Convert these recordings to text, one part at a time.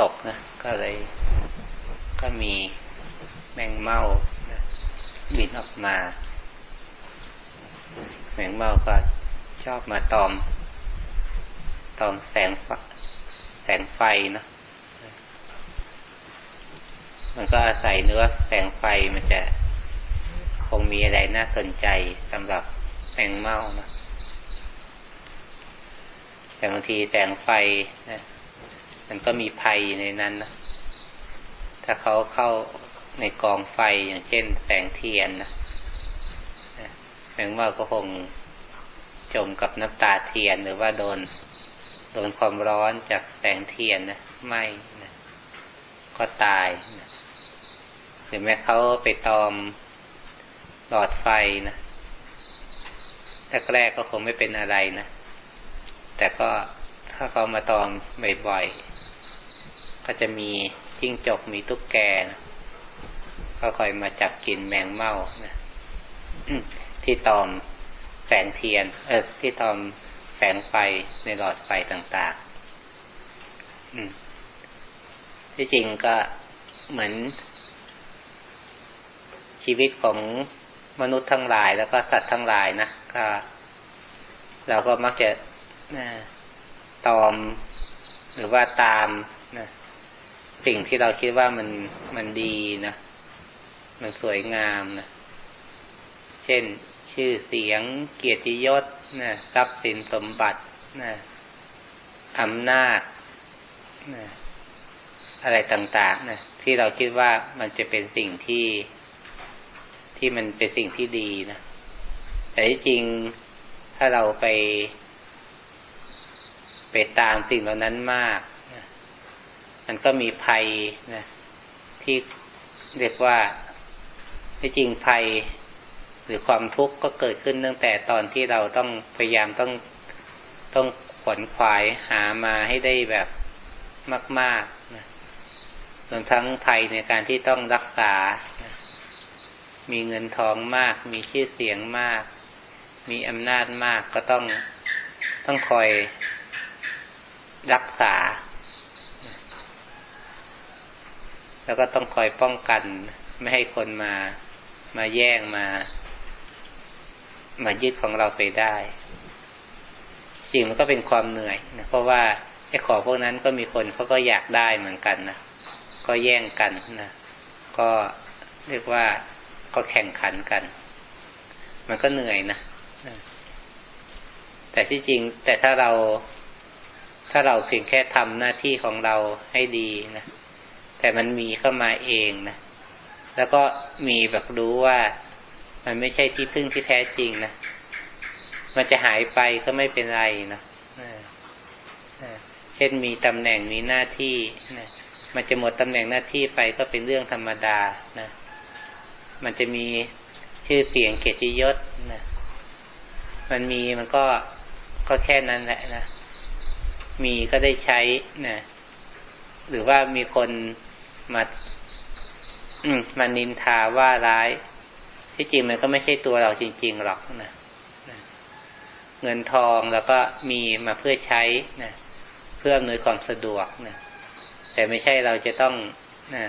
ตกนะก็เลยก็มีแมงเม่าบินออกมา แมงเม่าก็ชอบมาตอม ตอมแสงแสงไฟนะมันก็อาศัยเนื้อแสงไฟมันจะคงมีอะไรน่าสนใจสำหรับแมงเม่านะแต่บางทีแสงไฟนะ มันก็มีภัยในนั้นนะถ้าเขาเข้าในกองไฟอย่างเช่นแสงเทียนนะแมงเม่าก็คงจมกับน้ำตาเทียนหรือว่าโดนโดนความร้อนจากแสงเทียนนะไม่นะก็ตายนะหรือแม้เขาไปตอมหลอดไฟนะแรกๆก็คงไม่เป็นอะไรนะ แต่ก็ถ้าเขามาตอมบ่อยๆ ก็จะมีจิ้งจกมีตุ๊กแกนะก็คอยมาจับกินแมงเม่านะที่ตอมแสงเทียน เออที่ตอมแสงไฟในหลอดไฟต่างๆที่จริงก็เหมือน ชีวิตของมนุษย์ทั้งหลายแล้วก็สัตว์ทั้งหลายนะก็เราก็มักจะตอมหรือว่าตามนะ สิ่งที่เราคิดว่ามันมันดีนะ มันสวยงามนะ เช่นชื่อเสียงเกียรติยศนะทรัพย์สินสมบัตินะอำนาจนะอะไรต่างๆนะที่เราคิดว่ามันจะเป็นสิ่งที่ที่มันเป็นสิ่งที่ดีนะ แต่ที่จริงถ้าเราไป ไปตามสิ่งเหล่านั้นมาก มันก็มีภัยนะที่เรียกว่าที่จริงภัย หรือความทุกข์ก็เกิดขึ้นตั้งแต่ตอนที่เราต้องพยายามต้องต้องขวนขวายหามาให้ได้แบบมากๆนะรวมทั้งภัยในการที่ต้องรักษานะมีเงินทองมาก มีชื่อเสียงมาก มีอำนาจมากก็ต้องต้องคอยรักษา แล้วก็ต้องคอยป้องกัน ไม่ให้คนมามาแย่งมา มายึดของเราไปได้ จริงมันก็เป็นความเหนื่อยนะเพราะว่าไอ้ของพวกนั้นก็มีคนเขาก็อยากได้เหมือนกันนะก็แย่งกันนะก็เรียกว่าก็แข่งขันกัน มันก็เหนื่อยนะแต่ที่จริง แต่ถ้าเราถ้าเราเพียงแค่ทำหน้าที่ของเราให้ดีนะ แต่มันมีเข้ามาเองนะแล้วก็มีแบบรู้ว่า มันไม่ใช่ที่พึ่งที่แท้จริงนะมันจะหายไปก็ไม่เป็นไรนะเช่นมีตำแหน่งมีหน้าที่นะมันจะหมดตำแหน่งหน้าที่ไปก็เป็นเรื่องธรรมดานะมันจะมีชื่อเสียงเกียรติยศนะมันมีมันก็ก็แค่นั้นแหละนะ มีก็ได้ใช้นะหรือว่ามีคน มาอืมมานินทาว่าร้าย ที่จริงมันก็ไม่ใช่ตัวเราจริง ๆ หรอกนะเงินทองแล้วก็มีมาเพื่อใช้นะเพื่ออำนวยความสะดวกนะแต่ไม่ใช่เราจะต้องนะ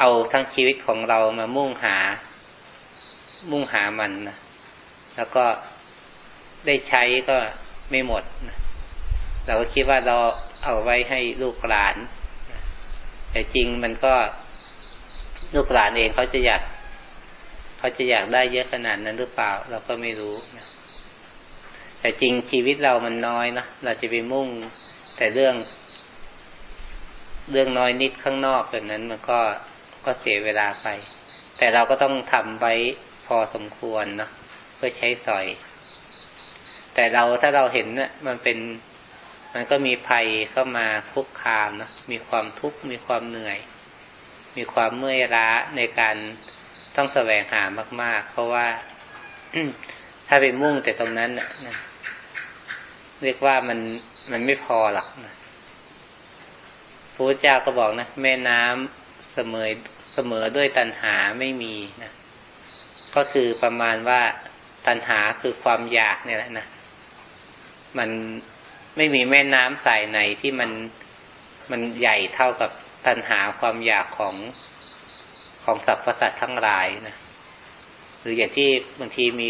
เอาทั้งชีวิตของเรามามุ่งหา มุ่งหามันนะแล้วก็ได้ใช้ก็ไม่หมดนะเราก็คิดว่าเราเอาไว้ให้ลูกหลาน แต่จริงมันก็ลูกหลานเองเขาจะอยากเขาจะอยากได้เยอะขนาดนั้นหรือเปล่า เราก็ไม่รู้นะแต่จริงชีวิตเรามันน้อยนะเราจะไปมุ่งแต่เรื่อง เรื่องน้อยนิดข้างนอกแบบนั้นมันก็ก็เสียเวลาไป แต่เราก็ต้องทำไว้พอสมควรเนาะเพื่อใช้สอย แต่เราถ้าเราเห็นเนี่ยมันเป็น มันก็มีภัยเข้ามาคุกคามนะมีความทุกข์มีความเหนื่อย มีความเมื่อยล้าในการต้องแสวงหามาก ๆ เพราะว่าถ้าไปมุ่งแต่ตรงนั้นนะเรียกว่ามันมันไม่พอหรอกนะพระเจ้าก็บอกนะแม่น้ำเสมอเสมอด้วยตัณหาไม่มีนะก็คือประมาณว่าตัณหาคือความอยากเนี่ยแหละนะมัน ไม่มีแม่น้ำสายไหนที่มันมันใหญ่เท่ากับตัณหาความอยากของของสรรพสัตว์ทั้งหลายนะหรืออย่างที่บางทีมี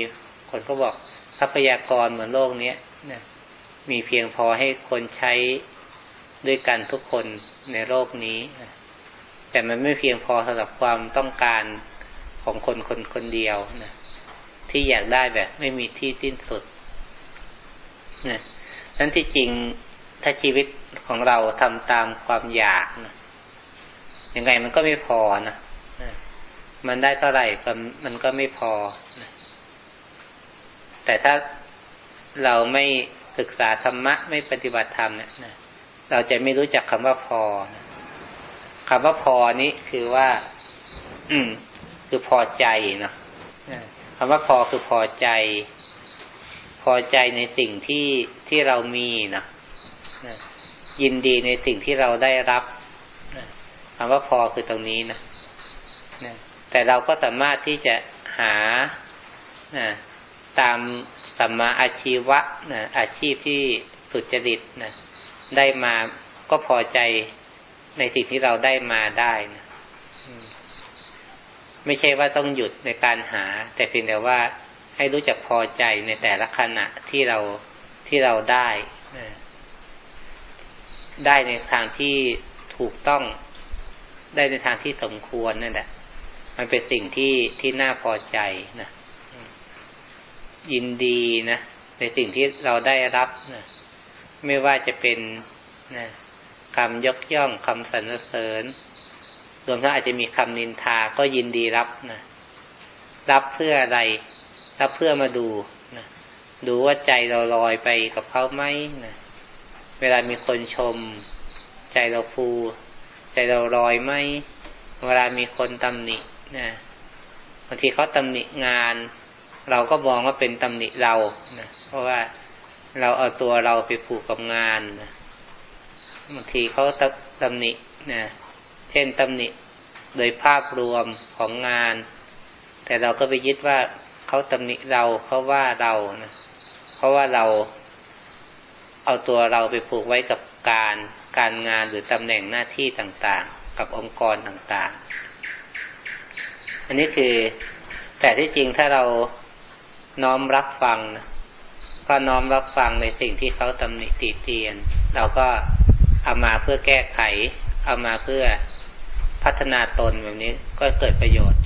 คนก็บอกทรัพยากรเหมือนโลกนี้นะมีเพียงพอให้คนใช้ด้วยกันทุกคนในโลกนี้ แต่มันไม่เพียงพอสำหรับความต้องการของคนคนคนเดียวนะที่อยากได้แบบ ไม่มีที่สิ้นสุดนะ นั้นที่จริงถ้าชีวิตของเราทำตามความอยากนะยังไงมันก็ไม่พอนะมันได้เท่าไหร่มันก็ไม่พอนะแต่ถ้าเราไม่ศึกษาธรรมะไม่ปฏิบัติธรรมเนี่ยนะเราจะไม่รู้จักคำว่าพอนะคำว่าพอนี้คือว่า อืม คือพอใจเนาะคำว่าพอคือพอใจ พอใจในสิ่งที่ที่เรามีนะยินดีในสิ่งที่เราได้รับคำว่าพอคือตรงนี้นะแต่เราก็สามารถที่จะหาตามสัมมาอาชีวะนะอาชีพที่สุจริตนะได้มาก็พอใจในสิ่งที่เราได้มาได้นะไม่ใช่ว่าต้องหยุดในการหา แต่เพียงแต่ว่า ให้รู้จักพอใจในแต่ละขณะที่เราที่เราได้ได้ในทางที่ถูกต้องได้ในทางที่สมควรนั่นแหละ มันเป็นสิ่งที่ที่น่าพอใจนะยินดีนะในสิ่งที่เราได้รับนะไม่ว่าจะเป็นนะคำยกย่องคำสรรเสริญรวมทั้งอาจจะมีคำนินทาก็ยินดีรับนะรับเพื่ออะไร รับเพื่อมาดูนะดูว่าใจเราลอยไปกับเขาไหมนะเวลามีคนชม ใจเราฟู ใจเราลอยไหมเวลามีคนตำหนินะบางทีเขาตำหนิงาน เราก็มองว่าเป็นตำหนิเรานะเพราะว่าเราเอาตัวเราไปผูกกับงานนะบางทีเขาตำหนินะเช่นตำหนิโดยภาพรวมของงาน แต่เราก็ไปยึดว่า เขาตำหนิเราเขาว่าเรานะเพราะว่าเราเอาตัวเราไปผูกไว้กับการการงานหรือตำแหน่งหน้าที่ต่างๆ กับองค์กรต่างๆ อันนี้คือ แต่ที่จริงถ้าเราน้อมรับฟังนะก็น้อมรับฟังในสิ่งที่เขาตำหนิติเตียน เราก็เอามาเพื่อแก้ไข เอามาเพื่อพัฒนาตนแบบนี้ก็เกิดประโยชน์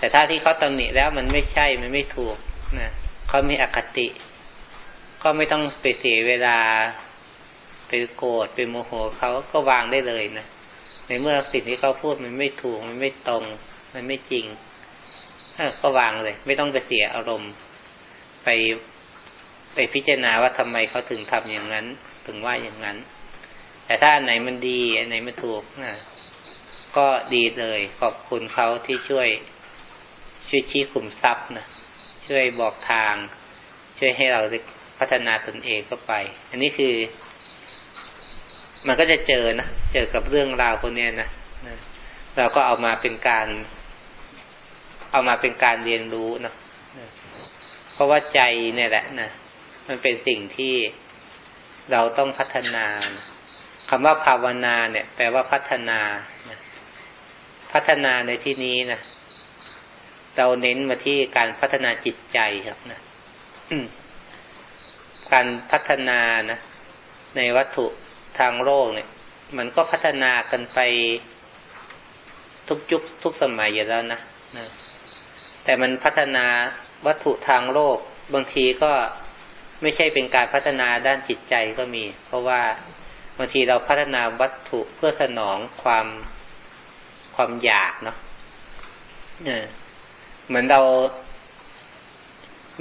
แต่ถ้าที่เขาตำหนิแล้วมันไม่ใช่มันไม่ถูกนะเขามีอคติ ก็ไม่ต้องไปเสียเวลาไปโกรธไปโมโหเขาก็วางได้เลยนะในเมื่อสิ่งที่เขาพูดมันไม่ถูกมันไม่ตรง มันไม่จริงก็วางเลย ไม่ต้องไปเสียอารมณ์ ไปไปพิจารณาว่าทำไมเขาถึงทำอย่างนั้น ถึงว่าอย่างนั้น แต่ถ้าไหนมันดีอันไหนมันถูกนะก็ดีเลย ขอบคุณเขาที่ช่วย ช่วยชี้ขุมทรัพย์นะช่วยบอกทาง ช่วยให้เราพัฒนาตนเองเข้าไป อันนี้คือ มันก็จะเจอนะเจอกับเรื่องราวพวกนี้ยนะเราก็เอามาเป็นการ เอามาเป็นการเรียนรู้นะเพราะว่าใจเนี่ยแหละนะมันเป็นสิ่งที่เราต้องพัฒนานะคำว่าภาวนาเนี่ย แปลว่าพัฒนานะพัฒนาในที่นี้นะ เราเน้นมาที่การพัฒนาจิตใจครับนะการพัฒนานะในวัตถุทางโลกเนี่ย มันก็พัฒนากันไปทุกยุคทุกสมัยอยู่แล้วนะนะแต่มันพัฒนาวัตถุทางโลก บางทีก็ไม่ใช่เป็นการพัฒนาด้านจิตใจก็มี เพราะว่าบางทีเราพัฒนาวัตถุเพื่อสนองความความอยากเนาะ เหมือนเรา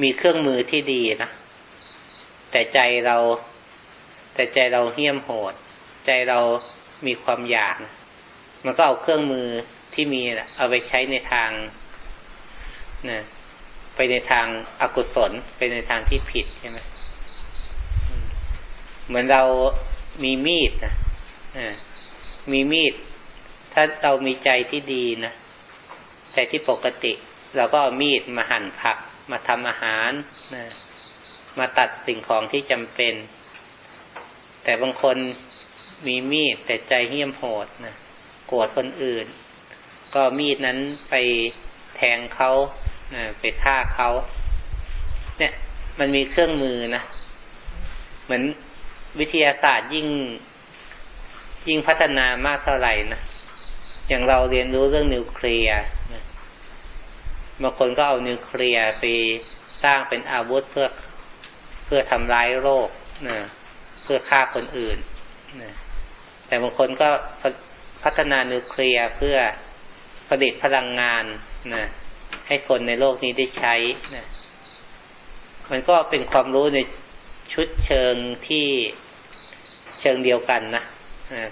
มีเครื่องมือที่ดีนะ แต่ใจเรา แต่ใจเราเหี้ยมโหด ใจเรามีความอยาก มันก็เอาเครื่องมือที่มีเอาไปใช้ในทางนะไปในทางอากุศล ไปในทางที่ผิดใช่ไหมเหมือนเรามีมีดนะมีมีด ถ้าเรามีใจที่ดีนะ ใจที่ปกติ เราก็มีดมาหั่นผัก มาทำอาหารนะมาตัดสิ่งของที่จำเป็น แต่บางคนมีมีดแต่ใจเหี้ยมโหดนะโกรธคนอื่น ก็มีดนั้นไปแทงเขานะไปฆ่าเขาเนี่ย มันมีเครื่องมือนะเหมือนวิทยาศาสตร์ยิ่งยิ่งพัฒนามากเท่าไหร่นะอย่างเราเรียนรู้เรื่องนิวเคลียร์ บางคนก็เอานิวเคลียร์ไปสร้างเป็นอาวุธเพื่อเพื่อทำร้ายโลกนะเพื่อฆ่าคนอื่นนะแต่บางคนก็พัฒนานิวเคลียร์เพื่อผลิตพลังงานนะให้คนในโลกนี้ได้ใช้นะมันก็เป็นความรู้ในชุดเชิงที่เชิงเดียวกันนะ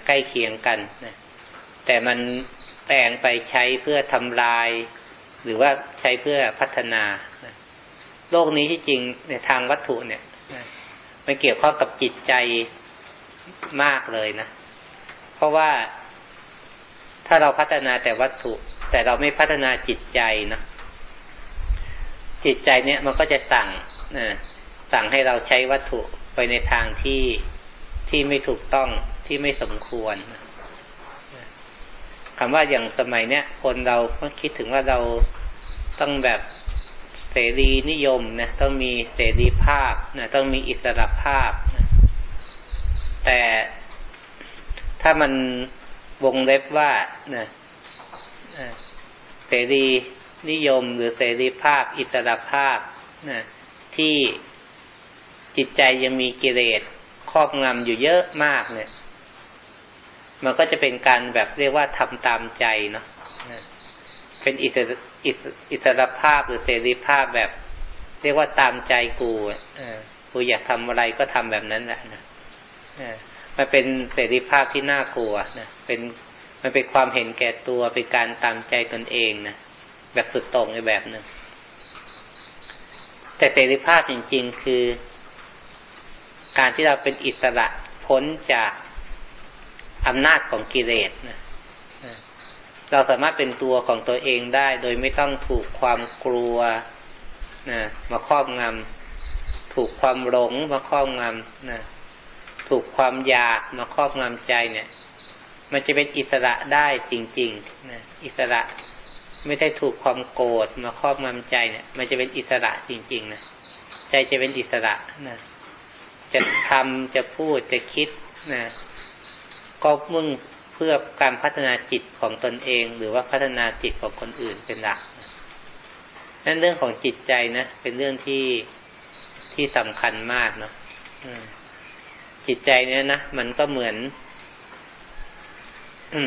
ใกล้เคียงกันนะแต่มันแปลงไปใช้เพื่อทำลาย หรือว่าใช้เพื่อพัฒนาโลกนี้ที่จริงในทางวัตถุเนี่ยมันเกี่ยวข้องกับจิตใจมากเลยนะ เพราะว่าถ้าเราพัฒนาแต่วัตถุ แต่เราไม่พัฒนาจิตใจนะจิตใจเนี่ยมันก็จะสั่งสั่งให้เราใช้วัตถุไปในทางที่ที่ไม่ถูกต้องที่ไม่สมควร คำว่าอย่างสมัยเนี้ยคนเราก็คิดถึงว่าเราต้องแบบเสรีนิยมนะต้องมีเสรีภาพนะต้องมีอิสระภาพนะแต่ถ้ามันวงเล็บว่านะเสรีนิยมหรือเสรีภาพ อิสระภาพนะที่จิตใจยังมีกิเลสครอบงำอยู่เยอะมากเนี่ย มันก็จะเป็นการแบบเรียกว่าทำตามใจเนาะเป็นอิสระอิสรภาพหรือเสรีภาพแบบ เรียกว่าตามใจกูกูอยากทำอะไรก็ทำแบบนั้นแหละนะมันเป็นเสรีภาพที่น่ากลัวนะเป็นมันเป็นความเห็นแก่ตัวเป็นการตามใจตนเองนะแบบสุดตรงในแบบหนึ่งแต่เสรีภาพจริง ๆ คือ การที่เราเป็นอิสระพ้นจาก อำนาจของกิเลสนะเราสามารถเป็นตัวของตัวเองได้ โดยไม่ต้องถูกความกลัวนะมาครอบงำถูกความหลงมาครอบงำนะถูกความอยากมาครอบงำใจเนี่ย มันจะเป็นอิสระได้จริงๆนะอิสระไม่ได้ถูกความโกรธมาครอบงำใจเนี่ย มันจะเป็นอิสระจริงๆนะใจจะเป็นอิสระนะจะทำจะพูดจะคิดนะ ก็มึงเพื่อการพัฒนาจิตของตนเอง หรือว่าพัฒนาจิตของคนอื่นเป็นหลักนั่นเรื่องของจิตใจนะเป็นเรื่องที่ที่สำคัญมากเนาะจิตใจเนี่ยนะมันก็เหมือน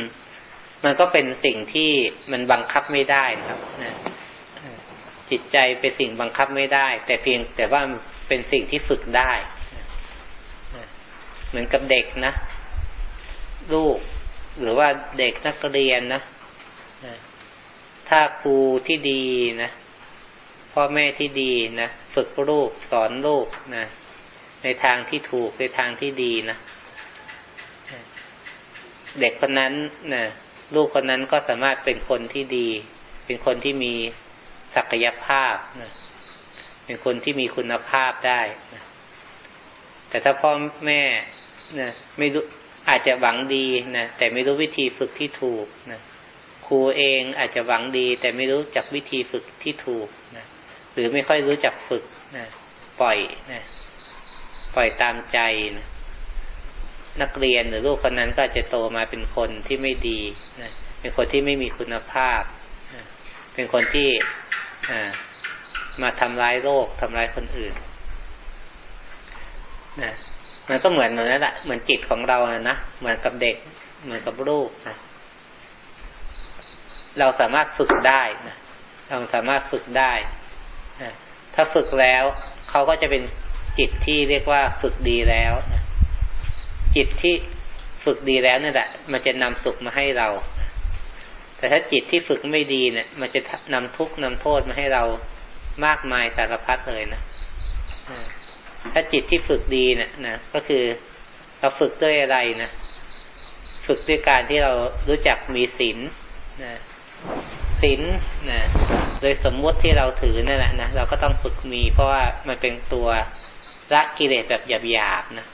มมันก็เป็นสิ่งที่มันบังคับไม่ได้นะครับนะจิตใจเป็นสิ่งบังคับไม่ได้ แต่เพียงแต่ว่าเป็นสิ่งที่ฝึกได้เหมือนกับเด็กนะ ลูก หรือว่าเด็กนักเรียนนะถ้าครูที่ดีนะพ่อแม่ที่ดีนะฝึกลูกสอนลูกนะในทางที่ถูกในทางที่ดีนะเด็กคนนั้นนะลูกคนนั้นก็สามารถเป็นคนที่ดี เป็นคนที่มีศักยภาพนะเป็นคนที่มีคุณภาพได้นะแต่ถ้าพ่อแม่นะไม่รู้ อาจจะหวังดีนะแต่ไม่รู้วิธีฝึกที่ถูกนะครูเองอาจจะหวังดี แต่ไม่รู้จักวิธีฝึกที่ถูกนะหรือไม่ค่อยรู้จักฝึกนะปล่อยนะปล่อยตามใจนะนักเรียนหรือลูกคนนั้นก็จะโตมาเป็นคนที่ไม่ดีนะเป็นคนที่ไม่มีคุณภาพนะเป็นคนที่มาทำร้ายโลกทำร้ายคนอื่นนะ มันก็เหมือนเหมือนนั่นแหละเหมือนจิตของเรานะนะเหมือนกับเด็ก เหมือนกับลูกนะเราสามารถฝึกได้นะเราสามารถฝึกได้นะถ้าฝึกแล้วเขาก็จะเป็นจิตที่เรียกว่าฝึกดีแล้วนะจิตที่ฝึกดีแล้วนี่แหละ มันจะนำสุขมาให้เรา แต่ถ้าจิตที่ฝึกไม่ดีเนี่ย มันจะนำทุกข์นำโทษมาให้เรามากมายสารพัดเลยนะ ถ้าจิตที่ฝึกดีเนะนะก็คือเราฝึกด้วยอะไรนะฝึกด้วยการที่เรารู้จักมีศีลนะศีลนะโดยสมมติที่เราถือนั่นแหละนะเราก็ต้องฝึกมีเพราะว่ามันเป็นตัวละกิเลสแบบหยาบๆนะ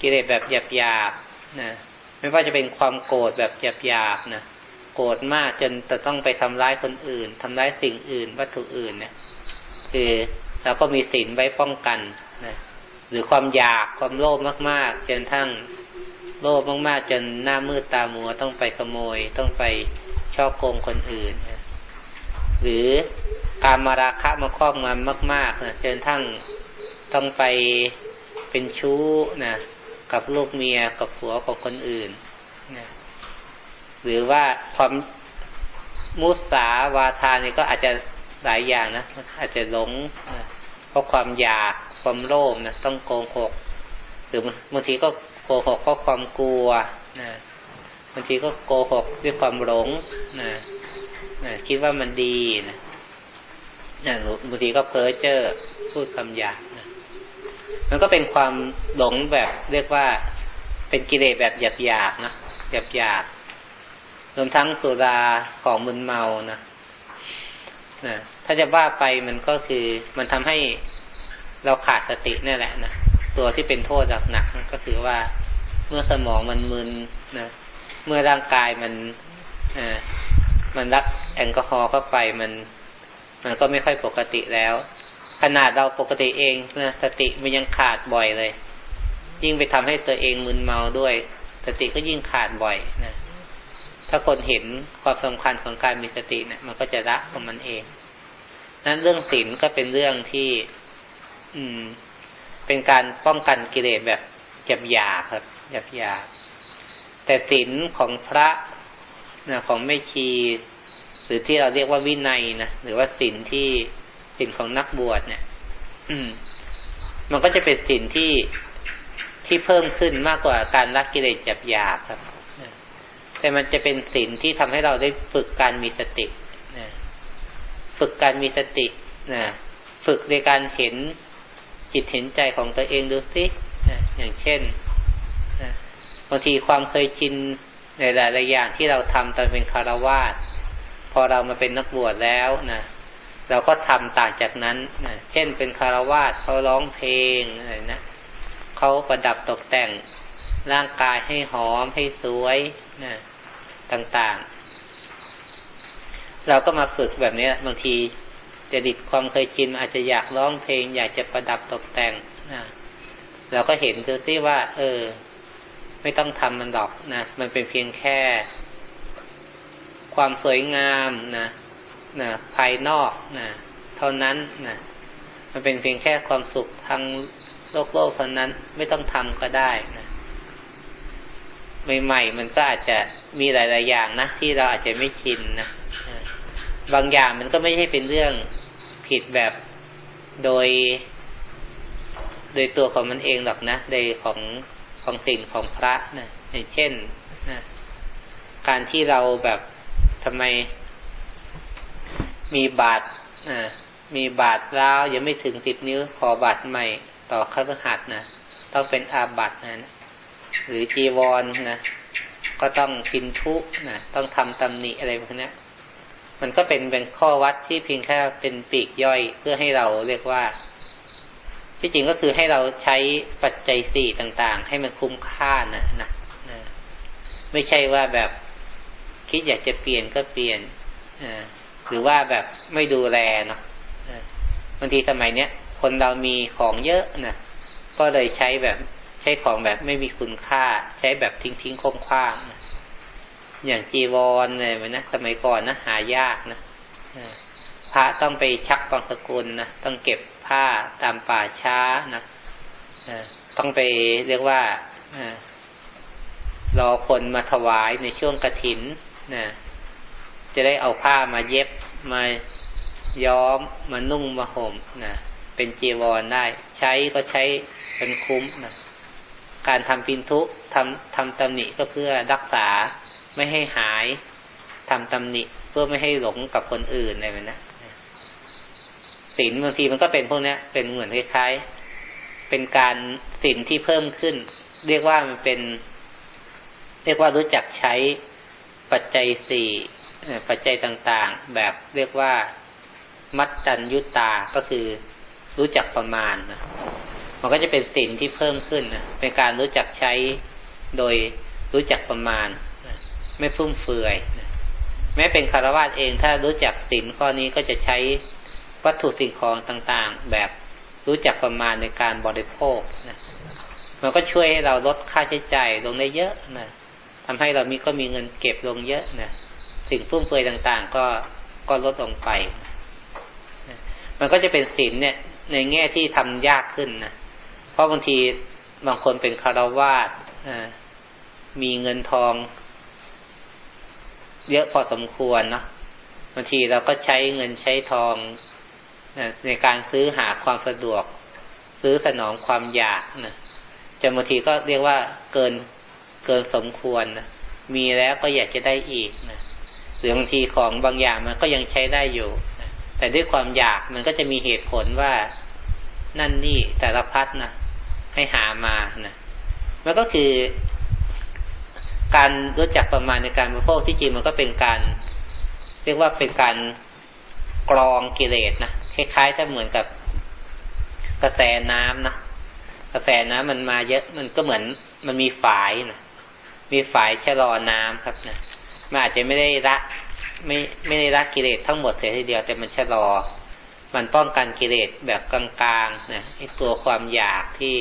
กิเลสแบบหยาบๆนะไม่ว่าจะเป็นความโกรธแบบหยาบๆนะโกรธมากจนจะต้องไปทำร้ายคนอื่นทำร้ายสิ่งอื่น วัตถุอื่นเนี่ย คือเราก็มีศีลไว้ป้องกันนะหรือความอยากความโลภมาก ๆ จนทั้งโลภมาก ๆ จนหน้ามืดตามัวต้องไปขโมย ต้องไปช่อโกงคนอื่นนะหรือการมาราคะมาครอบงำมากๆนะจนทั้งต้องไปเป็นชู้นะกับลูกเมียกับผัวของคนอื่นนะหรือว่าความมุสาวาทานี่ก็อาจจะ หลายอย่างนะอาจจะหลงนะเพราะความอยากความโลภนะต้องโกงหกหรือบางทีก็โกหกเพราะความกลัวนะบางทีก็โกหกด้วยความหลงนะนะคิดว่ามันดีนะนะบางทีก็เพ้อเจ้อพูดคำหยาบนะมันก็เป็นความหลงแบบเรียกว่าเป็นกิเลสแบบหยาบๆนะหยาบๆรวมทั้งสุราของมึนเมานะ นะถ้าจะว่าไปมันก็คือมันทำให้เราขาดสตินี่แหละนะตัวที่เป็นโทษหนักๆก็คือว่าเมื่อสมองมันมึนนะเมื่อร่างกายมันอมันรับแอลกอฮอล์เข้าไปมัน มันก็ไม่ค่อยปกติแล้ว ขนาดเราปกติเองนะสติมันยังขาดบ่อยเลย ยิ่งไปทำให้ตัวเองมึนเมาด้วย สติก็ยิ่งขาดบ่อยนะ ถ้าคนเห็นความสำคัญของการมีสติเนะี่ย มันก็จะละของมันเอง นั้นเรื่องศีลก็เป็นเรื่องที่ อืม เป็นการป้องกันกิเลสแบบหยาบหยาครับหยาบหยาแต่ศีลของพระนะของไม่ชี หรือที่เราเรียกว่าวินัยนะหรือว่าศีลที่ศีลของนักบวชเนี่ย อืม มันก็จะเป็นศีลที่ที่เพิ่มขึ้นมากกว่าการรักกิเลสหยาบหยาครับ แต่มันจะเป็นศีลที่ทำให้เราได้ฝึกการมีสตินะฝึกการมีสตินะฝึกในการเห็นจิตเห็นใจของตัวเองดูสินะอย่างเช่นนะบางทีความเคยชินในหลายๆอย่างที่เราทำตอนเป็นคารวาสพอเรามาเป็นนักบวชแล้วนะเราก็ทำต่างจากนั้นนะเช่นเป็นคารวาสเขาร้องเพลงอะไรนะเขาประดับตกแต่งร่างกายให้หอมให้สวยนะ ต่างๆ เราก็มาฝึกแบบนี้บางทีจะดิดความเคยชินอาจจะอยากร้องเพลง อยากจะประดับตกแต่งนะเราก็เห็นคือซิว่า เออ ไม่ต้องทำมันหรอกนะมันเป็นเพียงแค่ ความสวยงามนะนะภายนอกนะเท่านั้นนะมันเป็นเพียงแค่ความสุขทางโลกโลกเท่านั้น ไม่ต้องทำก็ได้นะ ใหม่ๆมันก็อาจจะมีหลาย ๆ อย่างนะที่เราอาจจะไม่ชินนะบางอย่างมันก็ไม่ใช่เป็นเรื่องผิดแบบโดย โดยตัวของมันเองหรอกนะโดยของของสิ่งของพระนะอย่างเช่นนะการที่เราแบบทำไมมีบาทมีบาทแล้วยังไม่ถึงสิบนิ้วขอบาทใหม่ต่อข้าพหัดนะต้องเป็นอาบัตนะ หรือจีวรนนะก็ต้องพินทุนะต้องทำตำหนิอะไรพวกนี้มันก็เป็นเป็นข้อวัดที่เพียงแค่เป็นปีกย่อยเพื่อให้เราเรียกว่า ที่จริงก็คือให้เราใช้ปัจจัยสี่ต่าง ๆ ให้มันคุ้มค่านะนะนะไม่ใช่ว่าแบบคิดอยากจะเปลี่ยนก็เปลี่ยนหรือว่าแบบไม่ดูแลเนาะบางทีสมัยเนี้ยคนเรามีของเยอะนะก็เลยใช้แบบ ใช้ของแบบไม่มีคุณค่า ใช้แบบทิ้งทิ้งคงคว้างอย่างจีวรเลยนะสมัยก่อนนะหายากนะพระต้องไปชักบางสกุลนะต้องเก็บผ้าตามป่าช้านะต้องไปเรียกว่ารอคนมาถวายในช่วงกระถินนะจะได้เอาผ้ามาเย็บมาย้อมมานุ่งมาห่มนะเป็นจีวรได้ ใช้ก็ใช้เป็นคุ้มนะ การทำพินทุทำทำตำหนิก็เพื่อรักษาไม่ให้หายทำตำหนิเพื่อไม่ให้หลงกับคนอื่นอะไรแบบนะศีลบางทีมันก็เป็นพวกนี้เป็นเหมือนคล้ายๆ เป็นการศีลที่เพิ่มขึ้น เรียกว่ามันเป็น เรียกว่ารู้จักใช้ปัจจัยสี่ปัจจัยต่างๆ แบบเรียกว่า มัดจันยุตาก็คือรู้จักประมาณนะ มันก็จะเป็นสินที่เพิ่มขึ้นนะเป็นการรู้จักใช้โดยรู้จักประมาณไม่ฟุ่มเฟือยแม้เป็นคารวะเองถ้ารู้จักสินข้อนี้ก็จะใช้วัตถุสิ่งของต่างๆ แบบรู้จักประมาณในการบริโภคนะมันก็ช่วยให้เราลดค่าใช้จ่ายลงได้เยอะนะทำให้เรามีก็มีเงินเก็บลงเยอะนะสิ่งฟุ่มเฟือยต่างๆ ก็ก็ลดลงไป มันก็จะเป็นสินเนี่ย ในแง่ที่ทำยากขึ้นนะ ราะบางทีบางคนเป็นคารวาสมีเงินทอง เยอะพอสมควรเนาะบางทีเราก็ใช้เงินใช้ทองในการซื้อหาความสะดวก ซื้อสนองความอยากนะจนบางทีก็เรียกว่าเกินเกินสมควรนะมีแล้วก็อยากจะได้อีกนะหรือบางทีของบางอย่างมันก็ยังใช้ได้อยู่แต่ด้วยความอยากมันก็จะมีเหตุผลว่านั่นนี่แต่ละพัดนะ ให้หามานะมันก็คือ การรู้จักประมาณในการบริโภคที่จริงมันก็เป็นการ เรียกว่าเป็นการกรองกิเลสนะคล้ายๆจะเหมือนกับกระแสน้ำนะกระแสน้ำมันมาเยอะมันก็เหมือนมันมีฝายนะมีฝายชะลอน้ำครับนะมันอาจจะไม่ได้ละไม่ไม่ได้ละกิเลสทั้งหมดเสียทีเดียวแต่มันชะลอ มันป้องกันกิเลสแบบกลางๆนะไอตัวความอยากที่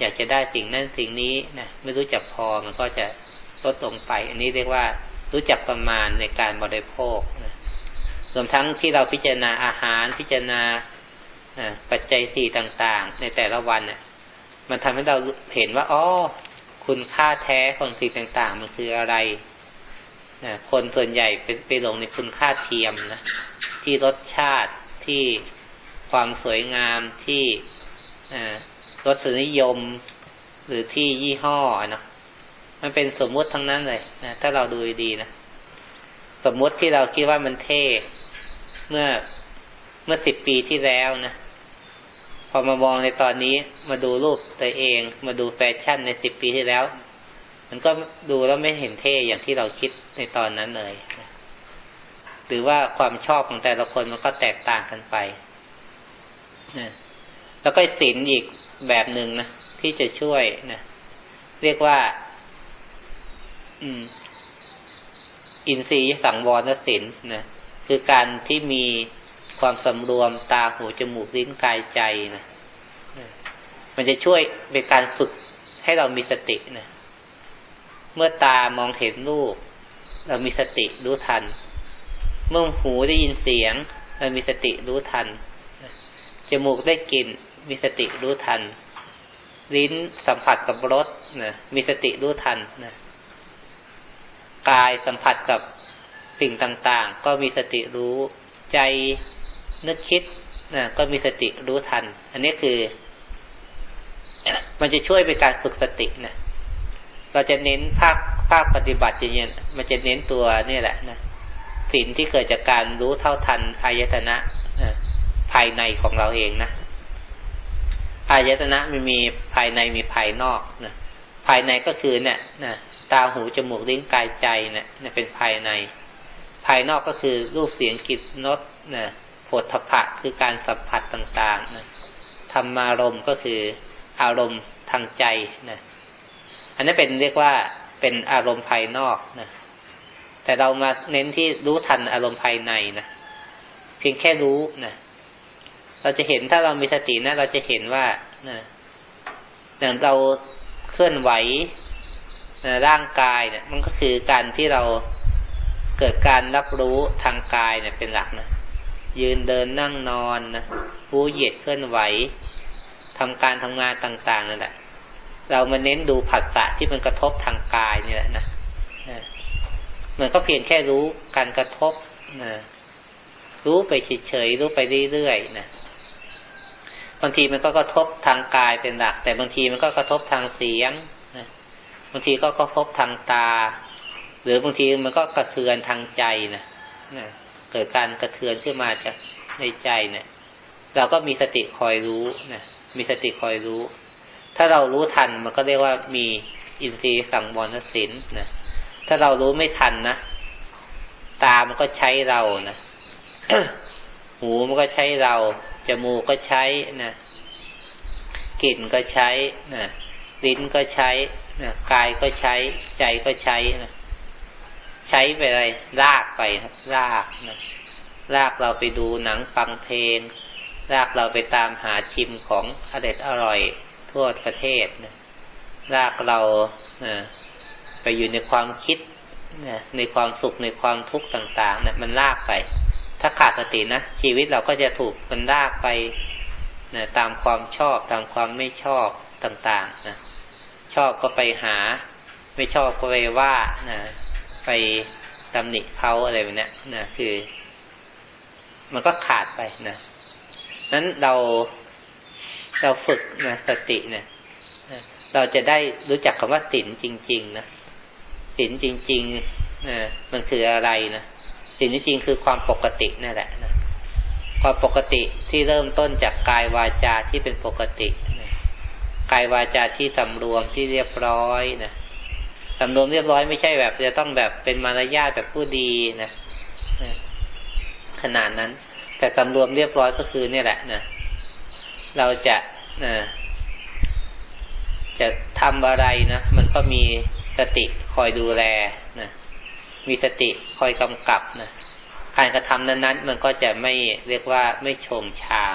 อยากจะได้สิ่งนั้นสิ่งนี้นะไม่รู้จักพอมันก็จะลดลงไป อันนี้เรียกว่ารู้จักประมาณในการบริโภคนะรวมทั้งที่เราพิจารณาอาหารพิจารณาปัจจัยสี่ต่างๆ ในแต่ละวันเนี่ยมันทำให้เราเห็นว่าอ๋อคุณค่าแท้ของสิ่งต่าง ๆ มันคืออะไรนะคนส่วนใหญ่เป็นไปหลงในคุณค่าเทียมนะที่รสชาติที่ความสวยงามที่ รสนิยมหรือที่ยี่ห้อนะมันเป็นสมมุติทั้งนั้นเลยนะถ้าเราดูดีนะสมมุติที่เราคิดว่ามันเท่เมื่อเมื่อสิบปีที่แล้วนะพอมามองในตอนนี้มาดูรูปตัวเอง มาดูแฟชั่นในสิบปีที่แล้ว มันก็ดูแล้วไม่เห็นเท่อย่างที่เราคิดในตอนนั้นเลยหรือว่าความชอบของแต่ละคนมันก็แตกต่างกันไปนะแล้วก็ศีลอีก แบบหนึ่งนะที่จะช่วยนะเรียกว่า อืม อินทรีย์สังวรศีลนะคือการที่มีความสำรวมตาหูจมูกลิ้นกายใจนะมันจะช่วยเป็นการฝึกให้เรามีสตินะเมื่อตามองเห็นรูปเรามีสติรู้ทัน เมื่อหูได้ยินเสียง เรามีสติรู้ทันจมูกได้กลิ่น มีสติรู้ทัน ลิ้นสัมผัสกับรสนะมีสติรู้ทันนะกายสัมผัสกับสิ่งต่าง ๆ ก็มีสติรู้ใจนึกคิดนะก็มีสติรู้ทัน อันนี้คือ มันจะช่วยเป็นการฝึกสตินะเราจะเน้นภาคภาคปฏิบัติจริงๆมันจะเน้นตัวนี่แหละนะสิ่งที่เกิดจากการรู้เท่าทันอายตนะภายในของเราเองนะ อายตนะมันมีภายในมีภายนอกนะภายในก็คือเนี่ยนะตาหูจมูกลิ้นกายใจเนี่ยเป็นภายใน ภายนอกก็คือรูปเสียงกลิ่นรสนะโผฏฐพะคือการสัมผัสต่างๆนะธรรมารมก็คืออารมณ์ทางใจนะอันนี้เป็นเรียกว่าเป็นอารมณ์ภายนอกนะแต่เรามาเน้นที่รู้ทันอารมณ์ภายในนะเพียงแค่รู้นะ เราจะเห็นถ้าเรามีสตินะ เราจะเห็นว่านะอย่างเราเคลื่อนไหวนะร่างกายเนี่ย มันก็คือการที่เราเกิดการรับรู้ทางกายเนี่ยเป็นหลักนะยืนเดินนั่งนอนนะรู้เหยียดเคลื่อนไหวทำการทำงานต่างๆนั่นแหละเรามาเน้นดูผัสสะที่มันกระทบทางกายนี่แหละนะมันก็เพียงแค่รู้การกระทบนะรู้ไปเฉยๆรู้ไปเรื่อยๆนะ บางทีมันก็กระทบทางกายเป็นหลัก แต่บางทีมันก็กระทบทางเสียงนะบางทีก็กระทบทางตา หรือบางทีมันก็กระเทือนทางใจนะนะเกิดการกระเทือนขึ้นมาจากในใจเนะี่ย เราก็มีสติคอยรู้นะมีสติคอยรู้ ถ้าเรารู้ทันมันก็เรียกว่ามีอินทรีย์สังวรสินนะถ้าเรารู้ไม่ทันนะตามันก็ใช้เรานะ หูมันก็ใช้เรา จมูกก็ใช้นะกลิ่นก็ใช้นะลิ้นก็ใช้นะกายก็ใช้ ใจก็ใช้นะใช้ไปอะไรลากไปครับลากนะลากเราไปดูหนังฟังเพลง ลากเราไปตามหาชิมของอเด็ดอร่อยทั่วประเทศนะลากเราไปอยู่ในความคิดในความสุขในความทุกข์ต่าง ๆนะมันลากไป ถ้าขาดสตินะชีวิตเราก็จะถูกมันลากไปนะตามความชอบตามความไม่ชอบต่างๆนะชอบก็ไปหา ไม่ชอบก็ไปว่านะไปตำหนิเขาอะไรแบบนี้นะคือ มันก็ขาดไปนะนั้นเราเราฝึกนะสติเนี่ยเราจะได้รู้จักคำว่าศีลจริง ๆ นะศีลจริงๆนะมันคืออะไรนะ ศีลจริงคือความปกตินั่นแหละนะความปกติที่เริ่มต้นจากกายวาจาที่เป็นปกตินะกายวาจาที่สำรวมที่เรียบร้อยนะสำรวมเรียบร้อยไม่ใช่แบบจะต้องแบบเป็นมารยาทแบบผู้ดีนะขนาดนั้น แต่สำรวมเรียบร้อยก็คือเนี่ยแหละนะเราจะนะจะทำอะไรนะมันก็มีสติคอยดูแลนะ มีสติคอยกำกับนะการกระทำนั้นๆ มันก็จะไม่เรียกว่าไม่โฉมชาง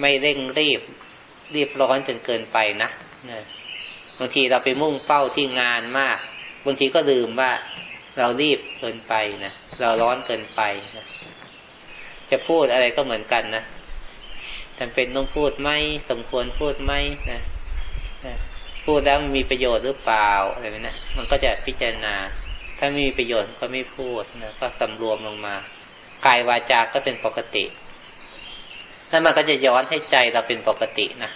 ไม่เร่งรีบ รีบร้อนจนเกินไปนะนะบางทีเราไปมุ่งเป้าที่งานมาก บางทีก็ลืมว่าเรารีบเกินไปนะเราร้อนเกินไปนะจะพูดอะไรก็เหมือนกันนะจำเป็นต้องพูดไหมสมควรพูดไหมนะพูดแล้วมีประโยชน์หรือเปล่าอะไรแบบนี้มันก็จะพิจารณา ถ้าไม่มีประโยชน์ก็ไม่พูดนะก็สำรวมลงมากายวาจาก็เป็นปกติแล้วมันก็จะย้อนให้ใจเราเป็นปกตินะ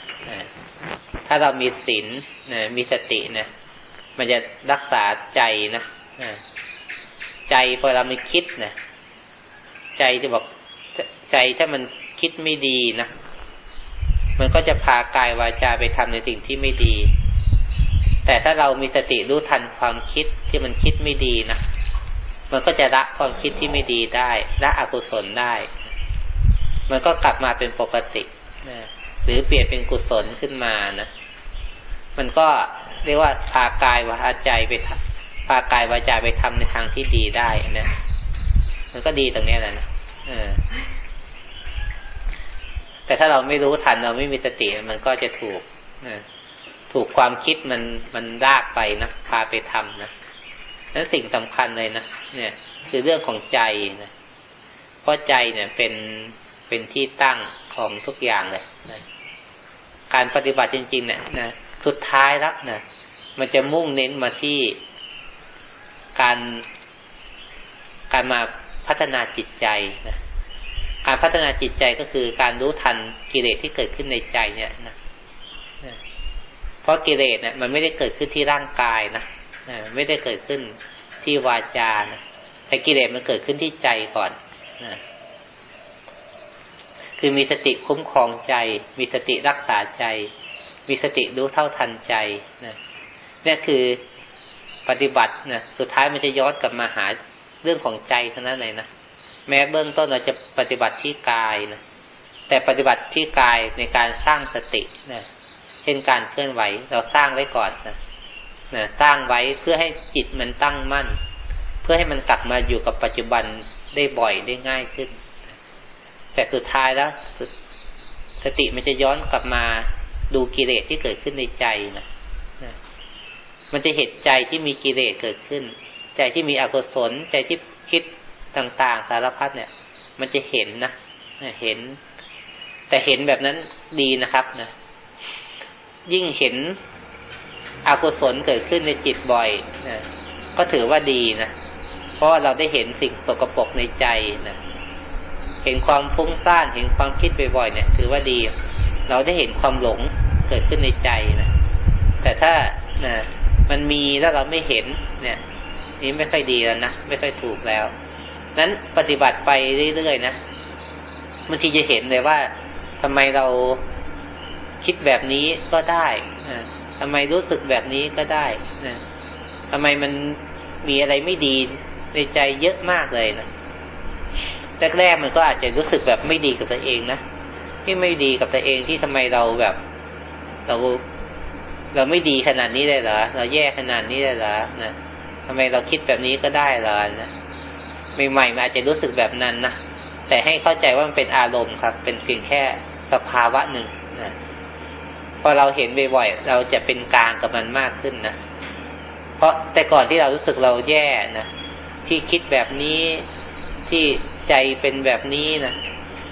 ถ้าเรามีศีลนะมีสตินะมันจะรักษาใจนะใจพอเราไม่คิดนะใจจะบอกใจถ้ามันคิดไม่ดีนะมันก็จะพากายวาจาไปทำในสิ่งที่ไม่ดี แต่ถ้าเรามีสติรู้ทันความคิดที่มันคิดไม่ดีนะ มันก็จะละความคิดที่ไม่ดีได้ละอกุศลได้ มันก็กลับมาเป็นปกตินะหรือเปลี่ยนเป็นกุศลขึ้นมานะ มันก็เรียกว่าพากายวาจไปพากายวาจาไปทำในทางที่ดีได้นะ มันก็ดีตรงนี้แหละนะอแต่ถ้าเราไม่รู้ทันเราไม่มีสติมันก็จะถูก ถูกความคิดมันมันลากไปนะพาไปทำนะนั้นสิ่งสำคัญเลยนะเนี่ย คือเรื่องของใจนะเพราะใจเนี่ยเป็นเป็นที่ตั้งของทุกอย่างเลยนะการปฏิบัติจริง ๆ เนี่ยนะสุดท้ายแล้วนะมันจะมุ่งเน้นมาที่การการมาพัฒนาจิตใจนะการพัฒนาจิตใจก็คือการรู้ทันกิเลสที่เกิดขึ้นในใจเนี่ยนะ เพราะกิเลสเนี่ยมันไม่ได้เกิดขึ้นที่ร่างกายนะไม่ได้เกิดขึ้นที่วาจานะแต่กิเลสมันเกิดขึ้นที่ใจก่อนนะคือมีสติคุ้มครองใจ มีสติรักษาใจ มีสติรู้เท่าทันใจนะนี่คือปฏิบัตินะสุดท้ายมันจะย้อนกลับมาหาเรื่องของใจเท่านั้นเลยนะแม้เบื้องต้นเราจะปฏิบัติที่กายนะแต่ปฏิบัติที่กายในการสร้างสตินะ เช่นการเคลื่อนไหวเราสร้างไว้ก่อนนะนะสร้างไว้เพื่อให้จิตมันตั้งมั่น เพื่อให้มันกลับมาอยู่กับปัจจุบันได้บ่อยได้ง่ายขึ้น แต่สุดท้ายแล้วสติมันจะย้อนกลับมาดูกิเลสที่เกิดขึ้นในใจนะนะมันจะเห็นใจที่มีกิเลสเกิดขึ้น ใจที่มีอกุศลใจที่คิดต่างๆ สารพัดเนี่ย มันจะเห็นนะเห็น แต่เห็นแบบนั้นดีนะครับนะ ยิ่งเห็นอกุศลเกิดขึ้นในจิตบ่อยนะก็ถือว่าดีนะเพราะเราได้เห็นสิ่งสกปรกในใจนะเห็นความฟุ้งซ่านเห็นความคิดบ่อยๆเนี่ย ถือว่าดี เราได้เห็นความหลงเกิดขึ้นในใจนะแต่ถ้านะมันมีแล้วเราไม่เห็นเนี่ย นี่ไม่ค่อยดีแล้วนะไม่ค่อยถูกแล้วนั้นปฏิบัติไปเรื่อยๆนะบางทีจะเห็นเลยว่าทำไมเรา คิดแบบนี้ก็ได้ทำไมรู้สึกแบบนี้ก็ได้นะทำไมมันมีอะไรไม่ดีในใจเยอะมากเลยนะแรกๆมันก็อาจจะรู้สึกแบบไม่ดีกับตัวเองนะที่ไม่ดีกับตัวเองที่ทำไมเราแบบ เราเราไม่ดีขนาดนี้เลยเหรอ เราแย่ขนาดนี้เลยเหรอนะทำไมเราคิดแบบนี้ก็ได้เหรอนะใหม่ๆมันอาจจะรู้สึกแบบนั้นนะแต่ให้เข้าใจว่ามันเป็นอารมณ์ครับ เป็นเพียงแค่สภาวะหนึ่ง พอเราเห็นบ่อยๆเราจะเป็นกลางกับมันมากขึ้นนะเพราะแต่ก่อนที่เรารู้สึกเราแย่นะที่คิดแบบนี้ที่ใจเป็นแบบนี้นะ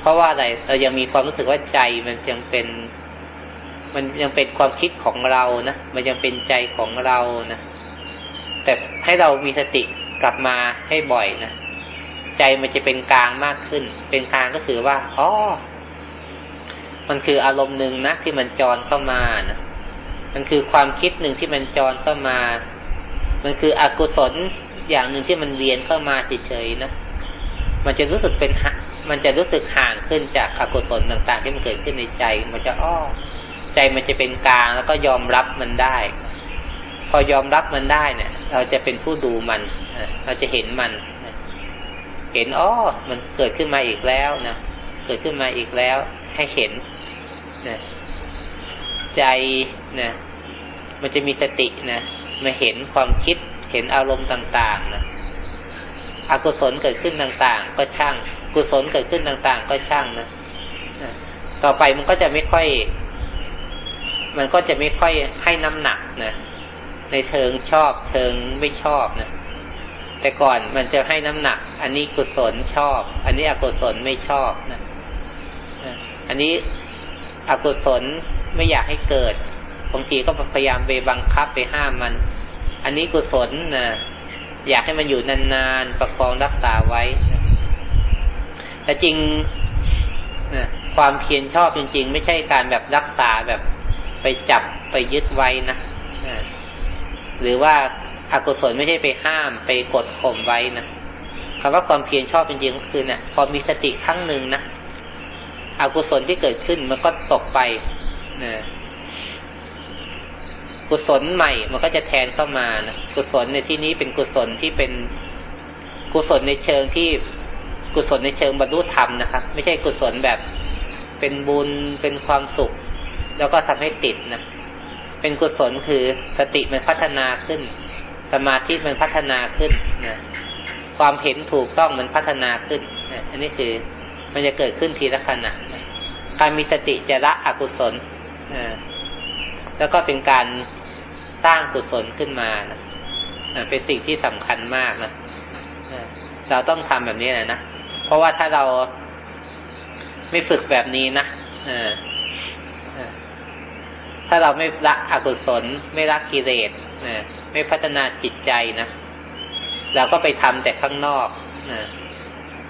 เพราะว่าอะไรเรายังมีความรู้สึกว่าใจมันยังเป็น มันยังเป็นความคิดของเรานะมันยังเป็นใจของเรานะแต่ให้เรามีสติกลับมาให้บ่อยนะใจมันจะเป็นกลางมากขึ้น เป็นกลางก็คือว่าอ๋อ มันคืออารมณ์หนึ่งนะที่มันจรเข้ามานะมันคือความคิดหนึ่งที่มันจรเข้ามา มันคืออกุศลอย่างหนึ่งที่มันเวียนเข้ามาเฉยๆนะ มันจะรู้สึกเป็นมันจะรู้สึกห่างขึ้นจากอกุศลต่างๆ ที่มันเกิดขึ้นในใจ มันจะอ้อใจมันจะเป็นกลางแล้วก็ยอมรับมันได้ พอยอมรับมันได้เนี่ย เราจะเป็นผู้ดูมันเราจะเห็นมันเห็นอ้อมันเกิดขึ้นมาอีกแล้วนะเกิดขึ้นมาอีกแล้วให้เห็น นะใจนะมันจะมีสตินะมาเห็นความคิดเห็นอารมณ์ต่างๆนะอกุศลเกิดขึ้นต่างๆ ก็ช่าง กุศลเกิดขึ้นต่างๆ ก็ช่างนะต่อไปมันก็จะไม่ค่อย มันก็จะไม่ค่อยให้น้ำหนักนะในเทิงชอบเทิงไม่ชอบนะแต่ก่อนมันจะให้น้ำหนัก อันนี้กุศลชอบ อันนี้อกุศลไม่ชอบนะอันนี้ อกุศลไม่อยากให้เกิดบางทีก็พยายามไปบังคับไปห้ามมัน อันนี้กุศลนะอยากให้มันอยู่นานๆประคองรักษาไว้ แต่จริงนะความเพียรชอบจริง ๆ ไม่ใช่การแบบรักษาแบบไปจับไปยึดไว้นะหรือว่าอากุศลไม่ใช่ไปห้ามไปกดข่มไว้นะคำว่าความเพียรชอบจริงๆก็คือเนะี่ยพอมีสติครั้งหนึ่งนะ อกุศลที่เกิดขึ้นมันก็ตกไปนะกุศลใหม่มันก็จะแทนเข้ามานะกุศลในที่นี้เป็นกุศลที่เป็นกุศลในเชิงที่กุศลในเชิงบรรลุธรรมนะครับ ไม่ใช่กุศลแบบเป็นบุญเป็นความสุข แล้วก็ทำให้ติดนะเป็นกุศลคือสติมันพัฒนาขึ้น สมาธิมันพัฒนาขึ้นนะความเห็นถูกต้องมันพัฒนาขึ้นนะอันนี้คือ มันจะเกิดขึ้นทีละขณะการมีสติจะละอกุศลแล้วก็เป็นการสร้างกุศลขึ้นมานะเป็นสิ่งที่สำคัญมากนะเราต้องทำแบบนี้แหละนะ เพราะว่าถ้าเราไม่ฝึกแบบนี้นะถ้าเราไม่ละอกุศล ไม่ละกิเลสไม่พัฒนาจิตใจนะ เราก็ไปทำแต่ข้างนอก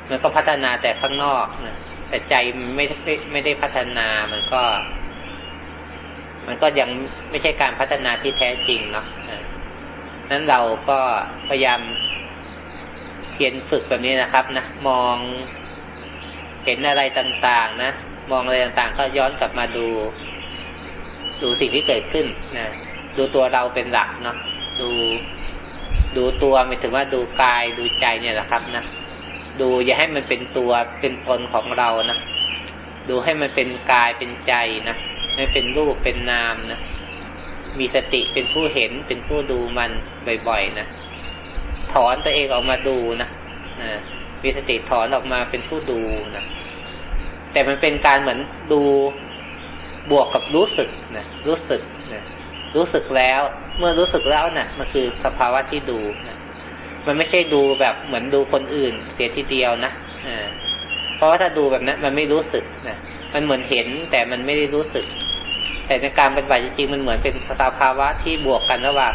มันก็พัฒนาแต่ข้างนอกนะแต่ใจมันไม่ไม่ไม่ได้พัฒนามันก็ มันก็ยังไม่ใช่การพัฒนาที่แท้จริงเนาะนั้นเราก็พยายามเพียรฝึกแบบนี้นะครับนะมองเห็นอะไรต่างๆ นะมองอะไรต่างๆ ก็ย้อนกลับมาดู ดูสิ่งที่เกิดขึ้นนะดูตัวเราเป็นหลักเนาะดูดูตัวหมายถึงว่าดูกายดูใจเนี่ยแหละครับนะ ดูอย่าให้มันเป็นตัวเป็นตนของเรานะดูให้มันเป็นกายเป็นใจนะไม่เป็นรูปเป็นนามนะมีสติเป็นผู้เห็นเป็นผู้ดูมันบ่อยๆนะถอนตัวเองออกมาดูนะมีสติถอนออกมาเป็นผู้ดูนะแต่มันเป็นการเหมือนดูบวกกับรู้สึกนะรู้สึกนะรู้สึกแล้ว เมื่อรู้สึกแล้วนะ่ะ มันคือสภาวะที่ดูนะ มันไม่ใช่ดูแบบเหมือนดูคนอื่นเสียทีเดียวนะอ่าเพราะว่าถ้าดูแบบนั้นมันไม่รู้สึกนะมันเหมือนเห็นแต่มันไม่ได้รู้สึก แต่ในการปฏิบัติจริงๆมันเหมือนเป็นสภาวะที่บวกกันระหว่าง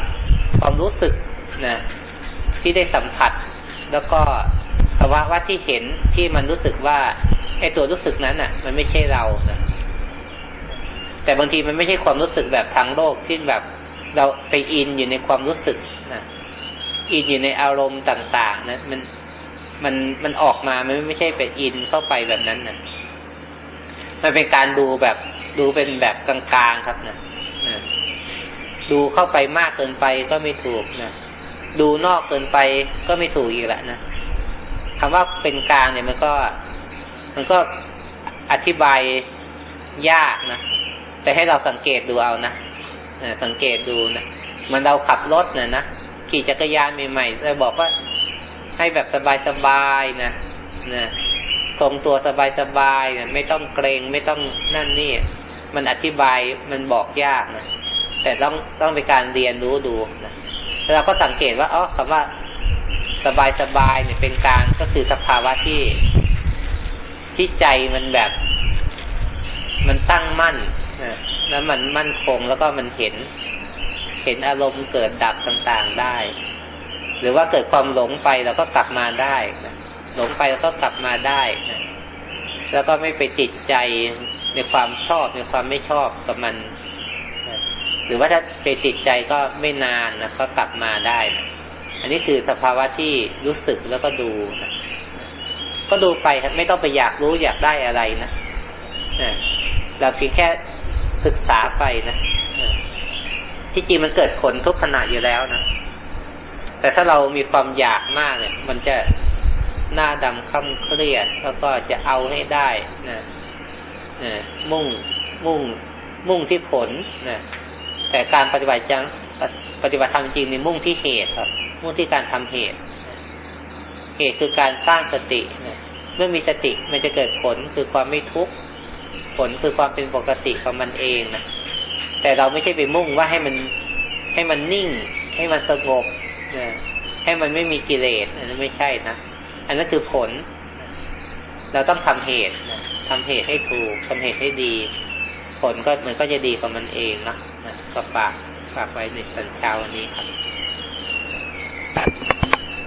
ความรู้สึกนะที่ได้สัมผัส แล้วก็ภาวะว่าที่เห็นที่มันรู้สึกว่าไอ้ตัวรู้สึกนั้นอะ มันไม่ใช่เรานะแต่บางทีมันไม่ใช่ความรู้สึกแบบทางโลกที่แบบเราไปอินอยู่ในความรู้สึกนะ อินอยู่ในอารมณ์ต่าง ๆ นะมันมันมันออกมามันไม่ใช่ไปอินเข้าไปแบบนั้นนะมันเป็นการดูแบบดูเป็นแบบกลางๆครับนะดูเข้าไปมากเกินไปก็ไม่ถูกนะดูนอกเกินไปก็ไม่ถูกอีกแหละนะคำว่าเป็นกลางเนี่ยมันก็ มันก็อธิบายยากนะแต่ให้เราสังเกตดูเอานะนะสังเกตดูนะมันเราขับรถนะนะ ขี่จักรยานใหม่ๆเราบอกว่าให้แบบสบายๆนะนะทรงตัวสบายๆนะไม่ต้องเกรงไม่ต้องนั่นนี่ มันอธิบายมันบอกยากนะแต่ต้องต้องเป็นการเรียนรู้ดูนะเราก็สังเกตว่าอ๋อคำว่าสบายๆเนี่ยเป็นการก็คือสภาวะที่ที่ใจมันแบบ มันตั้งมั่นนะแล้วมันมั่นคงแล้วก็มันเห็น เห็นอารมณ์เกิดดับต่างๆได้ หรือว่าเกิดความหลงไปเราก็กลับมาได้นะหลงไปแล้วก็กลับมาได้นะแล้วก็ไม่ไปติดใจในความชอบในความไม่ชอบกับมันนะหรือว่าถ้าไปติดใจก็ไม่นานนะก็กลับมาได้นะอันนี้คือสภาวะที่รู้สึกแล้วก็ดูนะก็ดูไปครับไม่ต้องไปอยากรู้อยากได้อะไรนะเราเพียงแค่ศึกษาไปนะ ที่จริงมันเกิดผลทุกขณะอยู่แล้วนะแต่ถ้าเรามีความอยากมากเนี่ย มันจะหน้าดำค่ำเครียด แล้วก็จะเอาให้ได้นะมุ่งมุ่งมุ่งที่ผลนะแต่การปฏิบัติจังปฏิบัติธรรมจริงนี่มุ่งที่เหตุครับ มุ่งที่การทำเหตุ เหตุคือการสร้างสตินะเมื่อมีสติมันจะเกิดผลคือความไม่ทุกข์ผลคือความเป็นปกติของมันเองนะ แต่เราไม่ใช่ไปมุ่งว่าให้มันให้มันนิ่ง ให้มันสงบนะให้มันไม่มีกิเลสอันนั้นไม่ใช่นะอันนั้นคือผล เราต้องทำเหตุนะทำเหตุให้ถูกทำเหตุให้ดี ผลก็มันก็จะดีกับมันเองนะนะก็ฝากฝากไว้ในสัญชาวันนี้ครับ